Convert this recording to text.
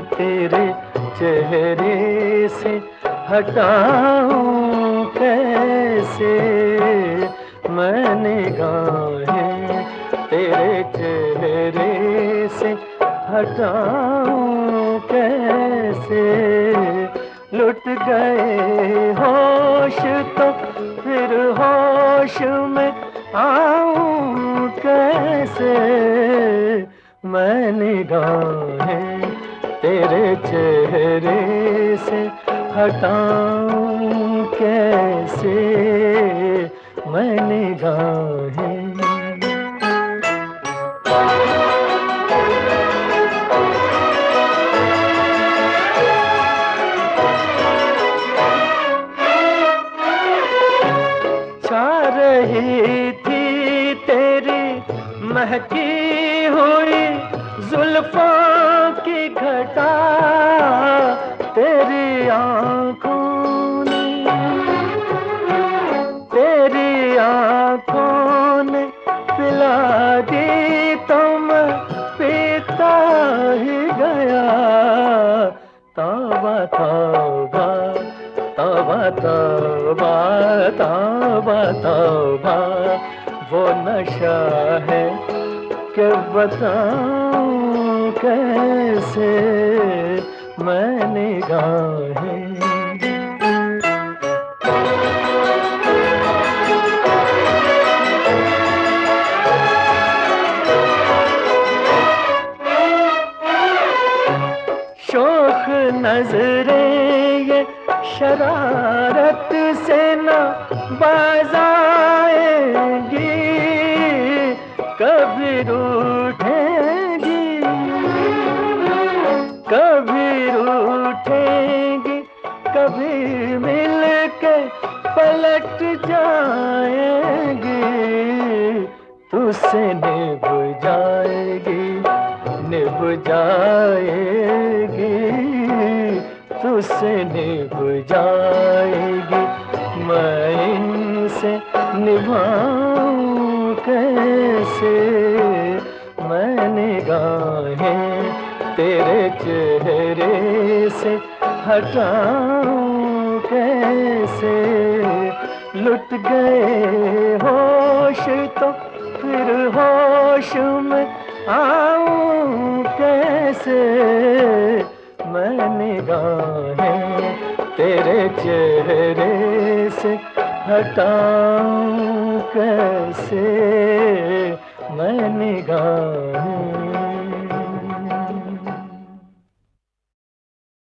तेरे चेहरे से, हटाऊं कैसे? मैंने गाहें तेरे चेहरे से, हटाऊं कैसे? लुट गए होश तो फिर होश में आऊँ कैसे? मैंने गाहें तेरे चेहरे से हटाऊं कैसे? मैंने गाहें छा रही थी तेरी महकी हुई जुल्फों की घटा तेरी आँखों ने, तेरी आँखों ने पिला दी तुम, पीता ही गया। तौबा तौबा तौबा तौबा तौबा तौबा वो नशा है कि बताऊँ कैसे मैंने गाहें शोख नजरे ये शरारत से न बाजाएँगी कभी रूठेंगी कभी रूठेंगी कभी मिल के पलट जाएँगी। तुझसे निभ जाएगी निभ जाएगी। तुझसे निभ जाएगी, मैं इनसे निभाऊं कैसे मैंने गाहें तेरे चेहरे से हटाऊं कैसे? लुट गए होश तो फिर होश में आऊँ कैसे? मैंने गाहें तेरे चेहरे से हटाऊं कैसे? मैंने गाहें